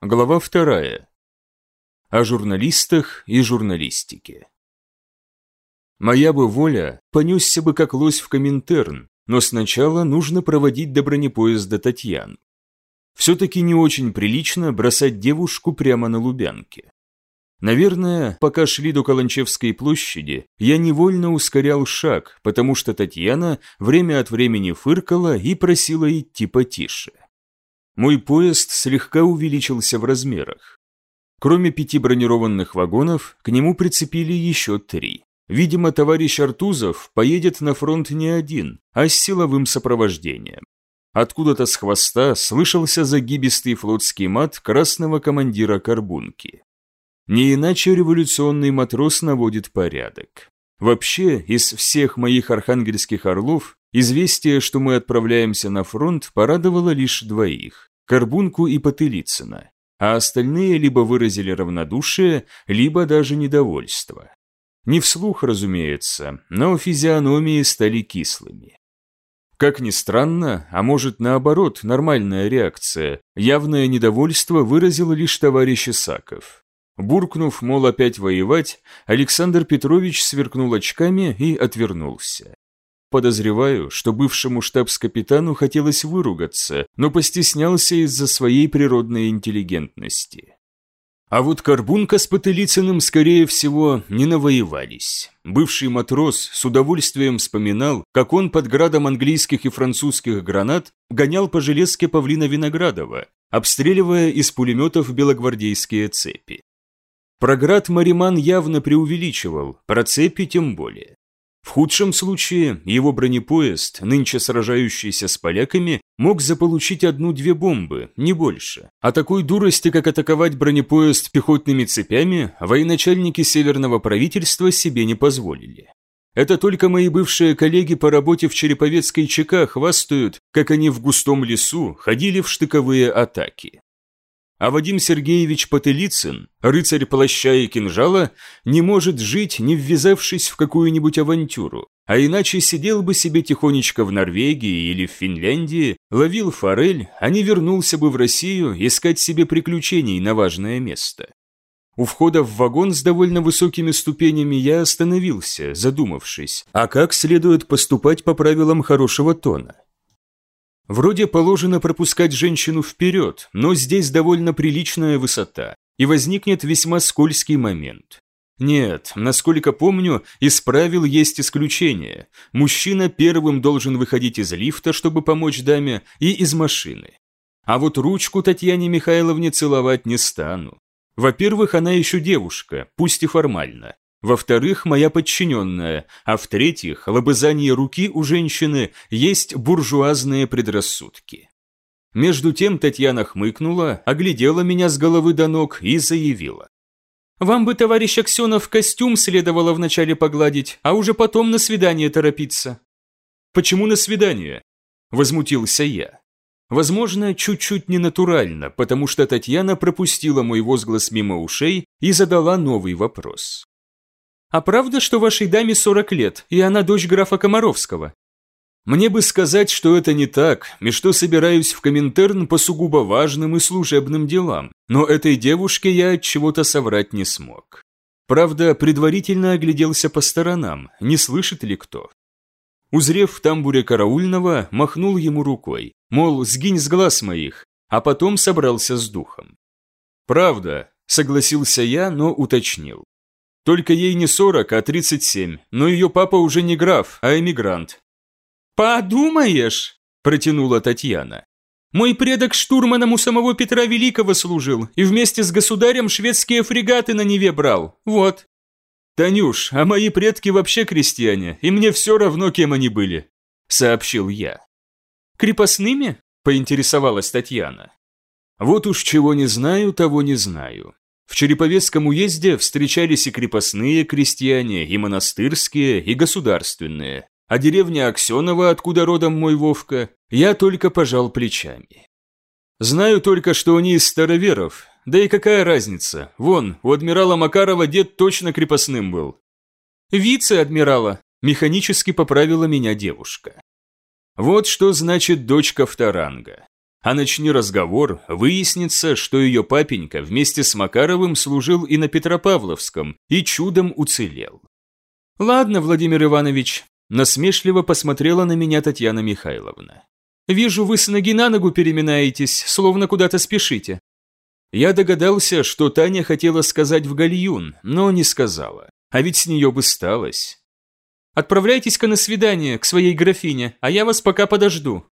Глава вторая. О журналистах и журналистике. Моя бы воля понесся бы как лось в Коминтерн, но сначала нужно проводить до бронепоезда Татьян. Все-таки не очень прилично бросать девушку прямо на Лубянке. Наверное, пока шли до Каланчевской площади, я невольно ускорял шаг, потому что Татьяна время от времени фыркала и просила идти потише. Мой поезд слегка увеличился в размерах. Кроме пяти бронированных вагонов, к нему прицепили еще три. Видимо, товарищ Артузов поедет на фронт не один, а с силовым сопровождением. Откуда-то с хвоста слышался загибистый флотский мат красного командира Карбунки. Не иначе революционный матрос наводит порядок. Вообще, из всех моих архангельских орлов, известие, что мы отправляемся на фронт, порадовало лишь двоих. Карбунку и Потылицына, а остальные либо выразили равнодушие, либо даже недовольство. Не вслух, разумеется, но физиономии стали кислыми. Как ни странно, а может наоборот, нормальная реакция, явное недовольство выразило лишь товарищ Исаков. Буркнув, мол, опять воевать, Александр Петрович сверкнул очками и отвернулся. Подозреваю, что бывшему штабс-капитану хотелось выругаться, но постеснялся из-за своей природной интеллигентности. А вот Карбунка с Потылицыным, скорее всего, не навоевались. Бывший матрос с удовольствием вспоминал, как он под градом английских и французских гранат гонял по железке павлина Виноградова, обстреливая из пулеметов белогвардейские цепи. Про град Мариман явно преувеличивал, про цепи тем более. В худшем случае его бронепоезд, нынче сражающийся с поляками, мог заполучить одну-две бомбы, не больше. А такой дурости, как атаковать бронепоезд пехотными цепями, военачальники северного правительства себе не позволили. Это только мои бывшие коллеги по работе в Череповецкой ЧК хвастают, как они в густом лесу ходили в штыковые атаки. А Вадим Сергеевич Потылицын, рыцарь плаща и кинжала, не может жить, не ввязавшись в какую-нибудь авантюру, а иначе сидел бы себе тихонечко в Норвегии или в Финляндии, ловил форель, а не вернулся бы в Россию искать себе приключений на важное место. У входа в вагон с довольно высокими ступенями я остановился, задумавшись, а как следует поступать по правилам хорошего тона. Вроде положено пропускать женщину вперед, но здесь довольно приличная высота, и возникнет весьма скользкий момент. Нет, насколько помню, из правил есть исключение. Мужчина первым должен выходить из лифта, чтобы помочь даме, и из машины. А вот ручку Татьяне Михайловне целовать не стану. Во-первых, она еще девушка, пусть и формально во-вторых, моя подчиненная, а в-третьих, лобызание руки у женщины есть буржуазные предрассудки. Между тем Татьяна хмыкнула, оглядела меня с головы до ног и заявила. «Вам бы, товарищ Аксенов, костюм следовало вначале погладить, а уже потом на свидание торопиться». «Почему на свидание?» – возмутился я. Возможно, чуть-чуть ненатурально, потому что Татьяна пропустила мой возглас мимо ушей и задала новый вопрос. А правда, что вашей даме 40 лет, и она дочь графа Комаровского? Мне бы сказать, что это не так, и что собираюсь в Коминтерн по сугубо важным и служебным делам, но этой девушке я от чего-то соврать не смог. Правда, предварительно огляделся по сторонам, не слышит ли кто. Узрев в тамбуре караульного, махнул ему рукой, мол, сгинь с глаз моих, а потом собрался с духом. «Правда», — согласился я, но уточнил. Только ей не 40, а 37, но ее папа уже не граф, а эмигрант. «Подумаешь!» – протянула Татьяна. «Мой предок штурманом у самого Петра Великого служил и вместе с государем шведские фрегаты на Неве брал. Вот». «Танюш, а мои предки вообще крестьяне, и мне все равно, кем они были», – сообщил я. «Крепостными?» – поинтересовалась Татьяна. «Вот уж чего не знаю, того не знаю. В Череповецком уезде встречались и крепостные крестьяне, и монастырские, и государственные. А деревня Аксенова, откуда родом мой Вовка, я только пожал плечами. Знаю только, что они из староверов, да и какая разница, вон, у адмирала Макарова дед точно крепостным был. Вице-адмирала, механически поправила меня девушка. Вот что значит дочка вторанга. А начни разговор, выяснится, что ее папенька вместе с Макаровым служил и на Петропавловском, и чудом уцелел. «Ладно, Владимир Иванович», – насмешливо посмотрела на меня Татьяна Михайловна. «Вижу, вы с ноги на ногу переминаетесь, словно куда-то спешите». Я догадался, что Таня хотела сказать в гальюн, но не сказала. А ведь с нее бы сталось. «Отправляйтесь-ка на свидание к своей графине, а я вас пока подожду».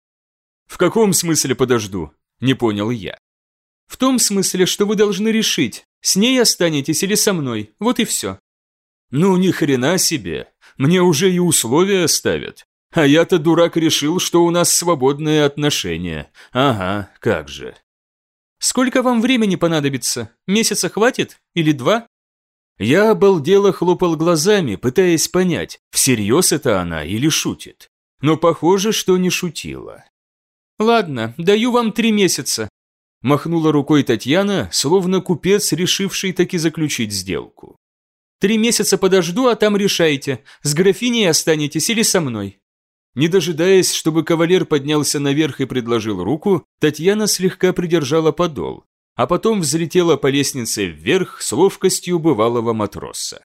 «В каком смысле подожду?» – не понял я. «В том смысле, что вы должны решить, с ней останетесь или со мной, вот и все». «Ну, ни хрена себе, мне уже и условия ставят. А я-то, дурак, решил, что у нас свободные отношения. Ага, как же». «Сколько вам времени понадобится? Месяца хватит? Или два?» Я обалдело хлопал глазами, пытаясь понять, всерьез это она или шутит. Но похоже, что не шутила. «Ладно, даю вам три месяца», – махнула рукой Татьяна, словно купец, решивший таки заключить сделку. «Три месяца подожду, а там решайте, с графиней останетесь или со мной». Не дожидаясь, чтобы кавалер поднялся наверх и предложил руку, Татьяна слегка придержала подол, а потом взлетела по лестнице вверх с ловкостью бывалого матроса.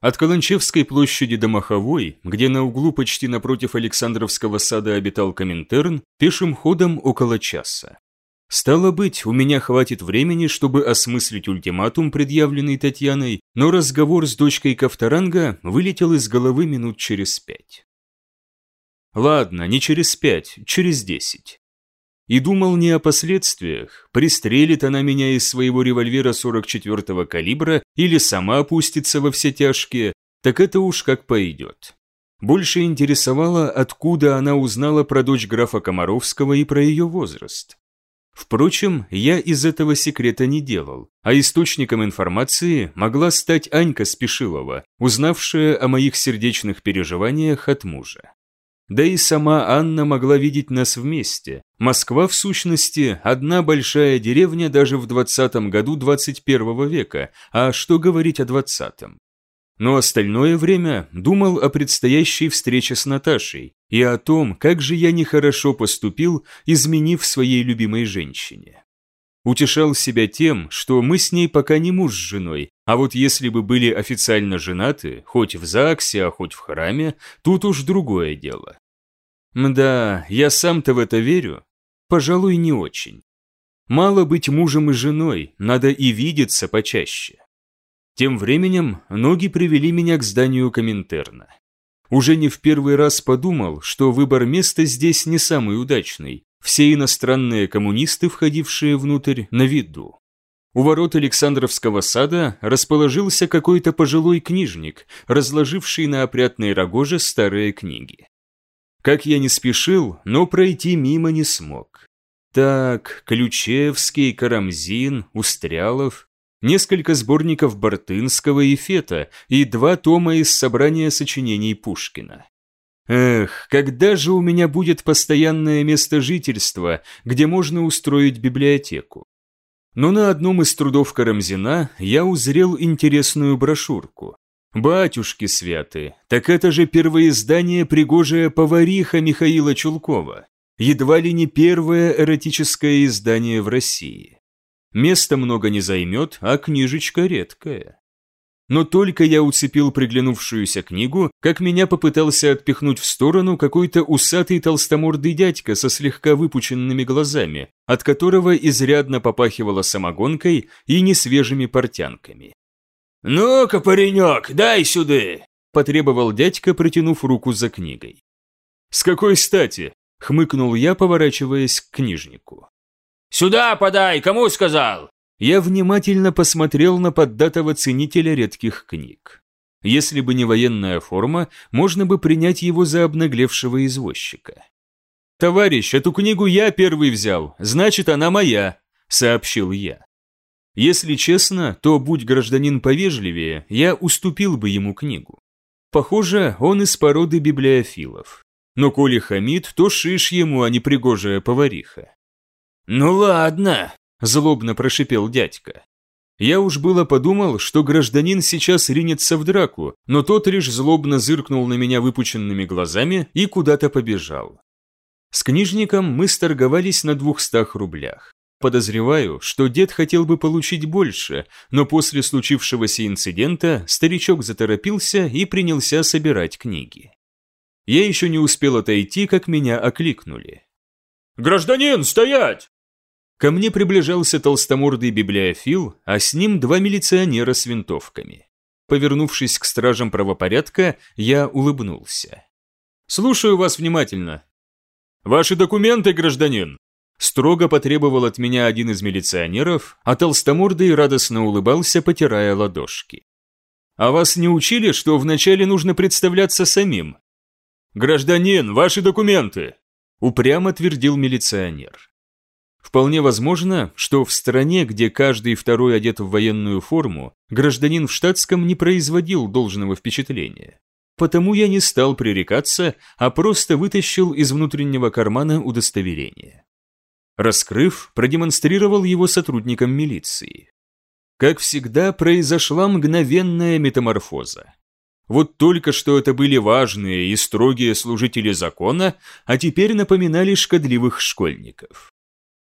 От Каланчевской площади до Маховой, где на углу почти напротив Александровского сада обитал Коминтерн, пешим ходом около часа. Стало быть, у меня хватит времени, чтобы осмыслить ультиматум, предъявленный Татьяной, но разговор с дочкой Ковторанга вылетел из головы минут через пять. Ладно, не через пять, через десять и думал не о последствиях, пристрелит она меня из своего револьвера 44-го калибра или сама опустится во все тяжкие, так это уж как пойдет. Больше интересовало, откуда она узнала про дочь графа Комаровского и про ее возраст. Впрочем, я из этого секрета не делал, а источником информации могла стать Анька Спешилова, узнавшая о моих сердечных переживаниях от мужа. Да и сама Анна могла видеть нас вместе. Москва, в сущности, одна большая деревня даже в 20 году 21 века, а что говорить о 20-м? Но остальное время думал о предстоящей встрече с Наташей и о том, как же я нехорошо поступил, изменив своей любимой женщине. Утешал себя тем, что мы с ней пока не муж с женой, а вот если бы были официально женаты, хоть в ЗАГСе, а хоть в храме, тут уж другое дело. Мда, я сам-то в это верю? Пожалуй, не очень. Мало быть мужем и женой, надо и видеться почаще. Тем временем ноги привели меня к зданию Коминтерна. Уже не в первый раз подумал, что выбор места здесь не самый удачный, все иностранные коммунисты, входившие внутрь, на виду. У ворот Александровского сада расположился какой-то пожилой книжник, разложивший на опрятной рогоже старые книги. Как я не спешил, но пройти мимо не смог. Так, Ключевский, Карамзин, Устрялов, несколько сборников Бартынского и Фета и два тома из собрания сочинений Пушкина. Эх, когда же у меня будет постоянное место жительства, где можно устроить библиотеку? Но на одном из трудов Карамзина я узрел интересную брошюрку. Батюшки святы, так это же первоиздание «Пригожая повариха» Михаила Чулкова. Едва ли не первое эротическое издание в России. Места много не займет, а книжечка редкая. Но только я уцепил приглянувшуюся книгу, как меня попытался отпихнуть в сторону какой-то усатый толстомордый дядька со слегка выпученными глазами, от которого изрядно попахивало самогонкой и несвежими портянками. «Ну-ка, паренек, дай сюда!» – потребовал дядька, протянув руку за книгой. «С какой стати?» – хмыкнул я, поворачиваясь к книжнику. «Сюда подай, кому сказал?» Я внимательно посмотрел на поддатого ценителя редких книг. Если бы не военная форма, можно бы принять его за обнаглевшего извозчика. «Товарищ, эту книгу я первый взял, значит, она моя», – сообщил я. Если честно, то, будь гражданин повежливее, я уступил бы ему книгу. Похоже, он из породы библиофилов. Но коли хамит, то шиш ему, а не пригожая повариха. «Ну ладно», – злобно прошипел дядька. Я уж было подумал, что гражданин сейчас ринется в драку, но тот лишь злобно зыркнул на меня выпученными глазами и куда-то побежал. С книжником мы сторговались на двухстах рублях. Подозреваю, что дед хотел бы получить больше, но после случившегося инцидента старичок заторопился и принялся собирать книги. Я еще не успел отойти, как меня окликнули. «Гражданин, стоять!» Ко мне приближался толстомордый библиофил, а с ним два милиционера с винтовками. Повернувшись к стражам правопорядка, я улыбнулся. «Слушаю вас внимательно». «Ваши документы, гражданин!» Строго потребовал от меня один из милиционеров, а толстомордый радостно улыбался, потирая ладошки. «А вас не учили, что вначале нужно представляться самим?» «Гражданин, ваши документы!» Упрямо твердил милиционер. Вполне возможно, что в стране, где каждый второй одет в военную форму, гражданин в штатском не производил должного впечатления. Потому я не стал пререкаться, а просто вытащил из внутреннего кармана удостоверение. Раскрыв, продемонстрировал его сотрудникам милиции. Как всегда, произошла мгновенная метаморфоза. Вот только что это были важные и строгие служители закона, а теперь напоминали шкодливых школьников.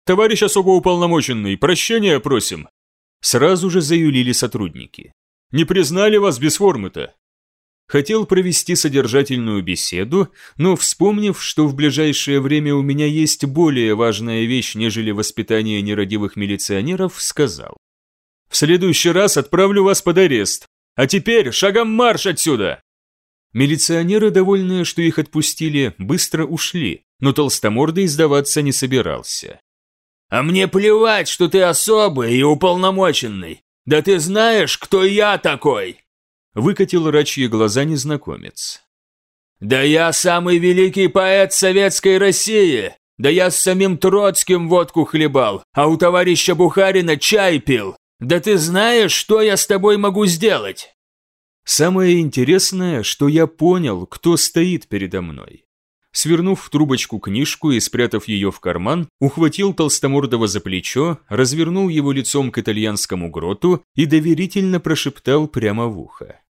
«Товарищ особо уполномоченный, прощения просим!» Сразу же заюлили сотрудники. «Не признали вас без формы-то?» Хотел провести содержательную беседу, но, вспомнив, что в ближайшее время у меня есть более важная вещь, нежели воспитание нерадивых милиционеров, сказал. «В следующий раз отправлю вас под арест. А теперь шагом марш отсюда!» Милиционеры, довольные, что их отпустили, быстро ушли, но толстомордый сдаваться не собирался. «А мне плевать, что ты особый и уполномоченный. Да ты знаешь, кто я такой!» Выкатил рачьи глаза незнакомец. «Да я самый великий поэт советской России! Да я с самим Троцким водку хлебал, а у товарища Бухарина чай пил! Да ты знаешь, что я с тобой могу сделать?» Самое интересное, что я понял, кто стоит передо мной. Свернув в трубочку книжку и спрятав ее в карман, ухватил Толстомордова за плечо, развернул его лицом к итальянскому гроту и доверительно прошептал прямо в ухо.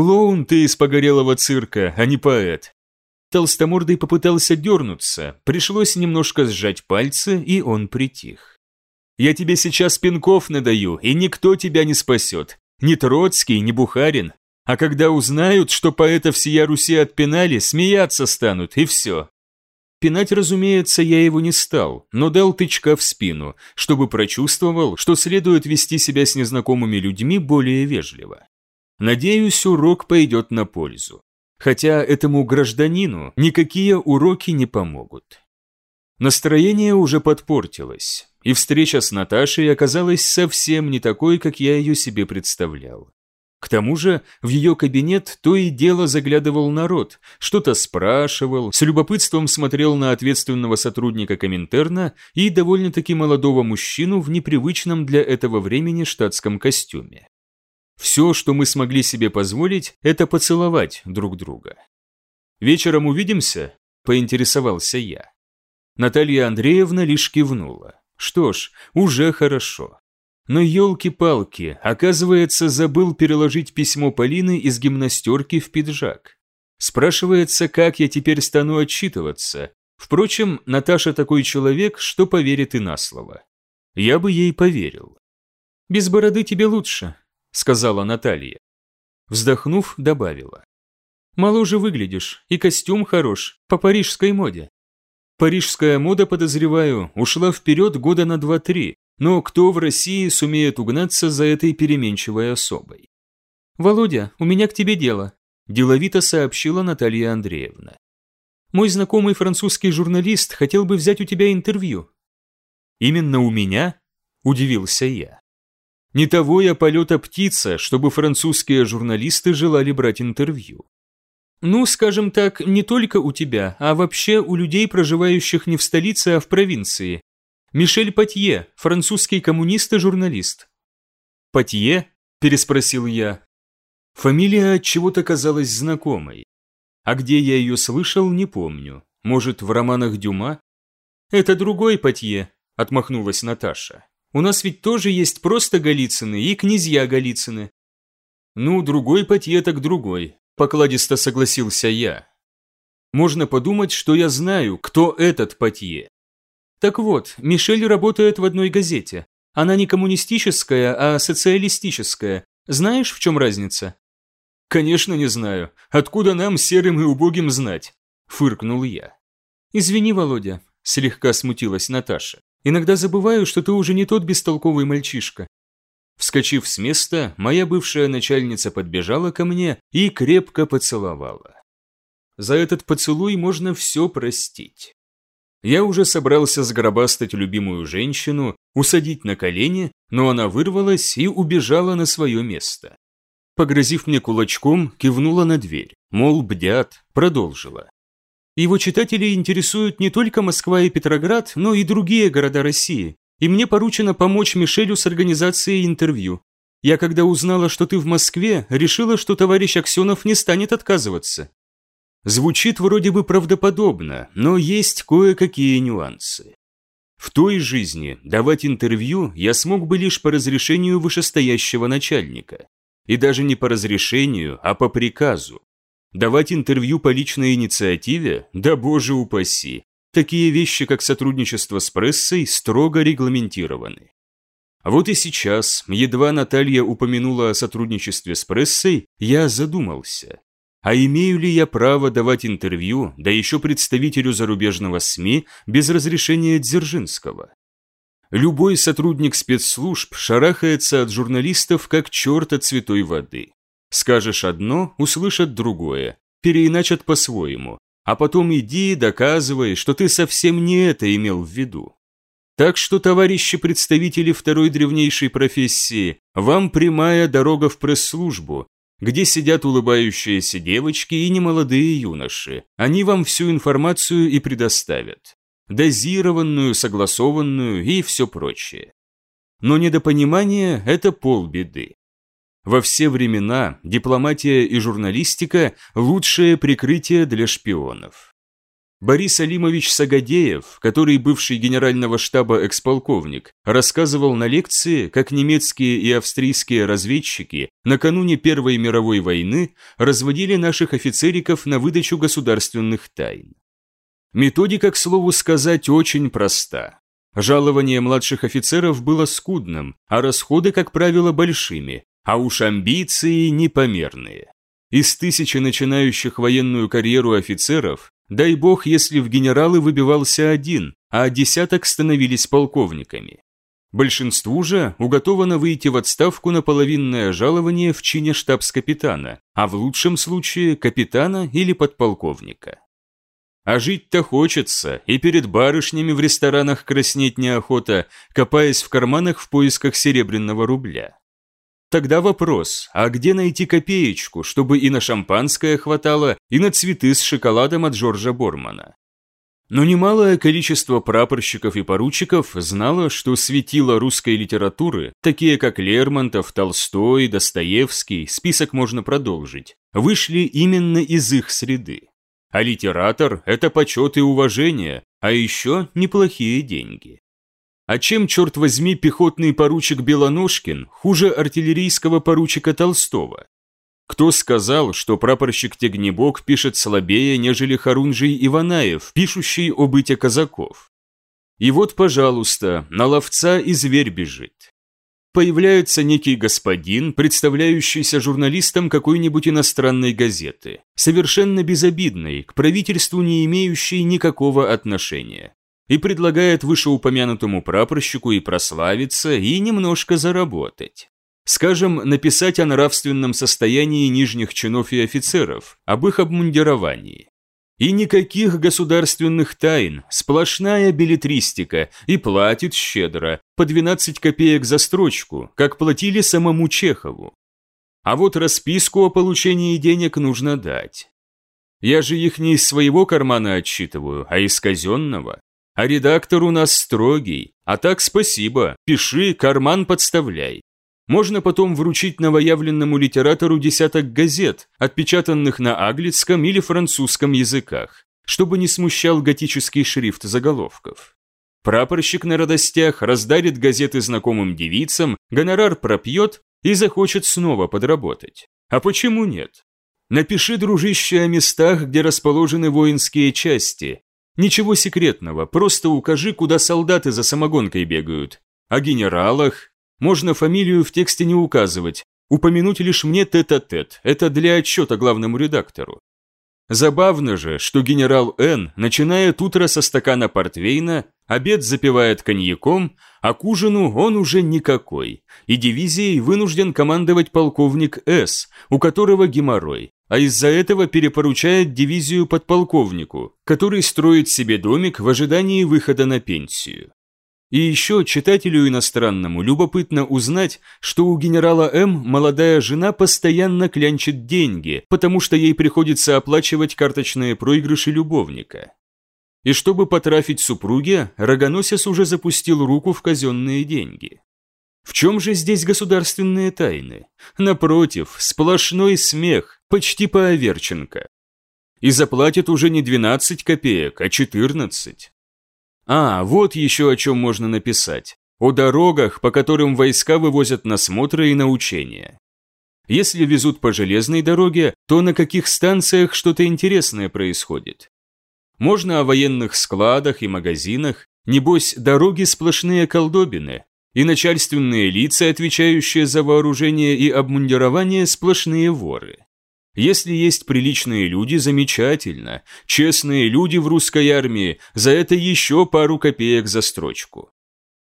«Клоун ты из погорелого цирка, а не поэт». Толстомордый попытался дернуться, пришлось немножко сжать пальцы, и он притих. «Я тебе сейчас пинков надаю, и никто тебя не спасет. Ни Троцкий, ни Бухарин. А когда узнают, что поэта всея Руси отпинали, смеяться станут, и все». Пинать, разумеется, я его не стал, но дал тычка в спину, чтобы прочувствовал, что следует вести себя с незнакомыми людьми более вежливо. Надеюсь, урок пойдет на пользу. Хотя этому гражданину никакие уроки не помогут. Настроение уже подпортилось, и встреча с Наташей оказалась совсем не такой, как я ее себе представлял. К тому же в ее кабинет то и дело заглядывал народ, что-то спрашивал, с любопытством смотрел на ответственного сотрудника Коминтерна и довольно-таки молодого мужчину в непривычном для этого времени штатском костюме. Все, что мы смогли себе позволить, это поцеловать друг друга. «Вечером увидимся?» – поинтересовался я. Наталья Андреевна лишь кивнула. Что ж, уже хорошо. Но елки-палки, оказывается, забыл переложить письмо Полины из гимнастерки в пиджак. Спрашивается, как я теперь стану отчитываться. Впрочем, Наташа такой человек, что поверит и на слово. Я бы ей поверил. «Без бороды тебе лучше», – сказала Наталья. Вздохнув, добавила. «Моложе выглядишь, и костюм хорош, по парижской моде». Парижская мода, подозреваю, ушла вперед года на два-три, но кто в России сумеет угнаться за этой переменчивой особой? «Володя, у меня к тебе дело», – деловито сообщила Наталья Андреевна. «Мой знакомый французский журналист хотел бы взять у тебя интервью». «Именно у меня?» – удивился я. Не того я полета птица, чтобы французские журналисты желали брать интервью. Ну, скажем так, не только у тебя, а вообще у людей, проживающих не в столице, а в провинции. Мишель Патье, французский коммунист и журналист. Патье? переспросил я. Фамилия от чего-то казалась знакомой. А где я ее слышал, не помню. Может, в романах Дюма? Это другой Патье, отмахнулась Наташа. У нас ведь тоже есть просто Голицыны и князья Голицыны. Ну, другой Патье так другой, покладисто согласился я. Можно подумать, что я знаю, кто этот Патье. Так вот, Мишель работает в одной газете. Она не коммунистическая, а социалистическая. Знаешь, в чем разница? Конечно, не знаю. Откуда нам, серым и убогим, знать? Фыркнул я. Извини, Володя, слегка смутилась Наташа. Иногда забываю, что ты уже не тот бестолковый мальчишка. Вскочив с места, моя бывшая начальница подбежала ко мне и крепко поцеловала. За этот поцелуй можно все простить. Я уже собрался сгробастать любимую женщину, усадить на колени, но она вырвалась и убежала на свое место. Погрозив мне кулачком, кивнула на дверь, мол, бдят, продолжила. Его читатели интересуют не только Москва и Петроград, но и другие города России и мне поручено помочь Мишелю с организацией интервью. Я, когда узнала, что ты в Москве, решила, что товарищ Аксенов не станет отказываться». Звучит вроде бы правдоподобно, но есть кое-какие нюансы. В той жизни давать интервью я смог бы лишь по разрешению вышестоящего начальника. И даже не по разрешению, а по приказу. Давать интервью по личной инициативе? Да боже упаси. Такие вещи, как сотрудничество с прессой, строго регламентированы. Вот и сейчас, едва Наталья упомянула о сотрудничестве с прессой, я задумался. А имею ли я право давать интервью, да еще представителю зарубежного СМИ, без разрешения Дзержинского? Любой сотрудник спецслужб шарахается от журналистов, как черт от святой воды. Скажешь одно, услышат другое, переиначат по-своему, а потом иди и доказывай, что ты совсем не это имел в виду. Так что, товарищи представители второй древнейшей профессии, вам прямая дорога в пресс-службу, где сидят улыбающиеся девочки и немолодые юноши. Они вам всю информацию и предоставят. Дозированную, согласованную и все прочее. Но недопонимание – это полбеды. Во все времена дипломатия и журналистика – лучшее прикрытие для шпионов. Борис Алимович Сагадеев, который бывший генерального штаба эксполковник, рассказывал на лекции, как немецкие и австрийские разведчики накануне Первой мировой войны разводили наших офицериков на выдачу государственных тайн. Методика, к слову сказать, очень проста. Жалование младших офицеров было скудным, а расходы, как правило, большими, а уж амбиции непомерные. Из тысячи начинающих военную карьеру офицеров, дай бог, если в генералы выбивался один, а десяток становились полковниками. Большинству же уготовано выйти в отставку на половинное жалование в чине штабс-капитана, а в лучшем случае капитана или подполковника. А жить-то хочется, и перед барышнями в ресторанах краснеть неохота, копаясь в карманах в поисках серебряного рубля. Тогда вопрос, а где найти копеечку, чтобы и на шампанское хватало, и на цветы с шоколадом от Джорджа Бормана? Но немалое количество прапорщиков и поручиков знало, что светила русской литературы, такие как Лермонтов, Толстой, Достоевский, список можно продолжить, вышли именно из их среды. А литератор – это почет и уважение, а еще неплохие деньги. А чем, черт возьми, пехотный поручик Белоножкин хуже артиллерийского поручика Толстого? Кто сказал, что прапорщик Тегнебок пишет слабее, нежели Харунжий Иванаев, пишущий о быте казаков? И вот, пожалуйста, на ловца и зверь бежит. Появляется некий господин, представляющийся журналистом какой-нибудь иностранной газеты, совершенно безобидный, к правительству не имеющий никакого отношения и предлагает вышеупомянутому прапорщику и прославиться, и немножко заработать. Скажем, написать о нравственном состоянии нижних чинов и офицеров, об их обмундировании. И никаких государственных тайн, сплошная билетристика, и платит щедро, по 12 копеек за строчку, как платили самому Чехову. А вот расписку о получении денег нужно дать. Я же их не из своего кармана отчитываю, а из казенного. А редактор у нас строгий. А так спасибо, пиши, карман подставляй. Можно потом вручить новоявленному литератору десяток газет, отпечатанных на английском или французском языках, чтобы не смущал готический шрифт заголовков. Прапорщик на радостях раздарит газеты знакомым девицам, гонорар пропьет и захочет снова подработать. А почему нет? Напиши, дружище, о местах, где расположены воинские части. Ничего секретного, просто укажи, куда солдаты за самогонкой бегают. О генералах. Можно фамилию в тексте не указывать, упомянуть лишь мне тет-а-тет, -тет. это для отчета главному редактору. Забавно же, что генерал Н начинает утро со стакана портвейна, обед запивает коньяком, а к ужину он уже никакой, и дивизией вынужден командовать полковник С, у которого геморрой, а из-за этого перепоручает дивизию подполковнику, который строит себе домик в ожидании выхода на пенсию. И еще читателю иностранному любопытно узнать, что у генерала М молодая жена постоянно клянчит деньги, потому что ей приходится оплачивать карточные проигрыши любовника. И чтобы потрафить супруге, рогоносец уже запустил руку в казенные деньги. В чем же здесь государственные тайны? Напротив, сплошной смех, почти по Аверченко. И заплатит уже не 12 копеек, а 14. А, вот еще о чем можно написать. О дорогах, по которым войска вывозят на смотры и на учения. Если везут по железной дороге, то на каких станциях что-то интересное происходит. Можно о военных складах и магазинах, небось, дороги сплошные колдобины, и начальственные лица, отвечающие за вооружение и обмундирование, сплошные воры. Если есть приличные люди, замечательно. Честные люди в русской армии, за это еще пару копеек за строчку.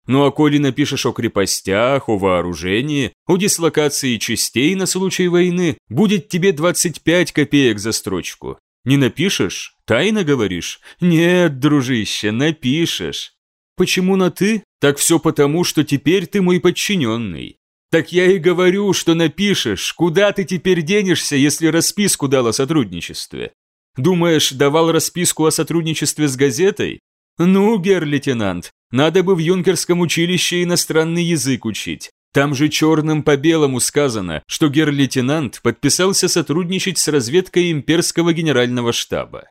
Ну а коли напишешь о крепостях, о вооружении, о дислокации частей на случай войны, будет тебе 25 копеек за строчку. Не напишешь? Тайно говоришь? Нет, дружище, напишешь. Почему на «ты»? Так все потому, что теперь ты мой подчиненный. Так я и говорю, что напишешь, куда ты теперь денешься, если расписку дал о сотрудничестве. Думаешь, давал расписку о сотрудничестве с газетой? Ну, гер-лейтенант, надо бы в юнкерском училище иностранный язык учить. Там же черным по белому сказано, что гер-лейтенант подписался сотрудничать с разведкой имперского генерального штаба.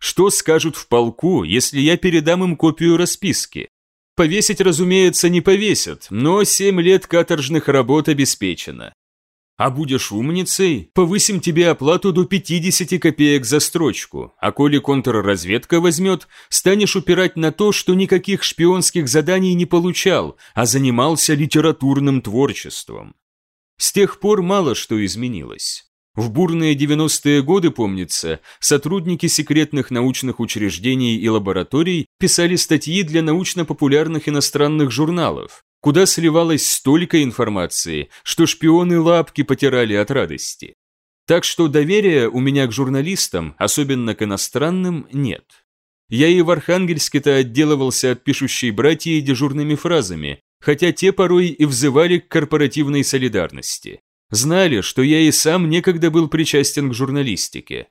Что скажут в полку, если я передам им копию расписки? Повесить, разумеется, не повесят, но семь лет каторжных работ обеспечено. А будешь умницей, повысим тебе оплату до 50 копеек за строчку, а коли контрразведка возьмет, станешь упирать на то, что никаких шпионских заданий не получал, а занимался литературным творчеством. С тех пор мало что изменилось. В бурные 90-е годы, помнится, сотрудники секретных научных учреждений и лабораторий писали статьи для научно-популярных иностранных журналов, куда сливалось столько информации, что шпионы лапки потирали от радости. Так что доверия у меня к журналистам, особенно к иностранным, нет. Я и в Архангельске-то отделывался от пишущей братьей дежурными фразами, хотя те порой и взывали к корпоративной солидарности. Знали, что я и сам некогда был причастен к журналистике.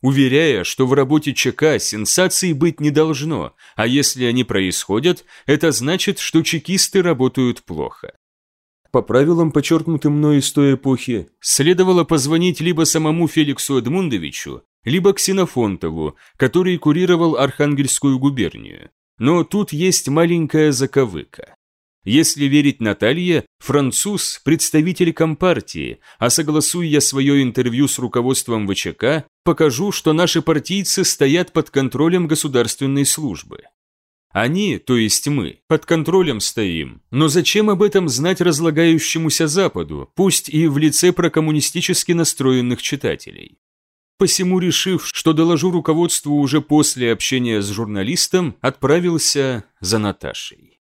Уверяя, что в работе ЧК сенсаций быть не должно, а если они происходят, это значит, что чекисты работают плохо. По правилам, подчеркнутым мной из той эпохи, следовало позвонить либо самому Феликсу Эдмундовичу, либо Ксенофонтову, который курировал Архангельскую губернию. Но тут есть маленькая заковыка. Если верить Наталье, француз – представитель Компартии, а согласуя я свое интервью с руководством ВЧК, покажу, что наши партийцы стоят под контролем государственной службы. Они, то есть мы, под контролем стоим. Но зачем об этом знать разлагающемуся Западу, пусть и в лице прокоммунистически настроенных читателей? Посему, решив, что доложу руководству уже после общения с журналистом, отправился за Наташей.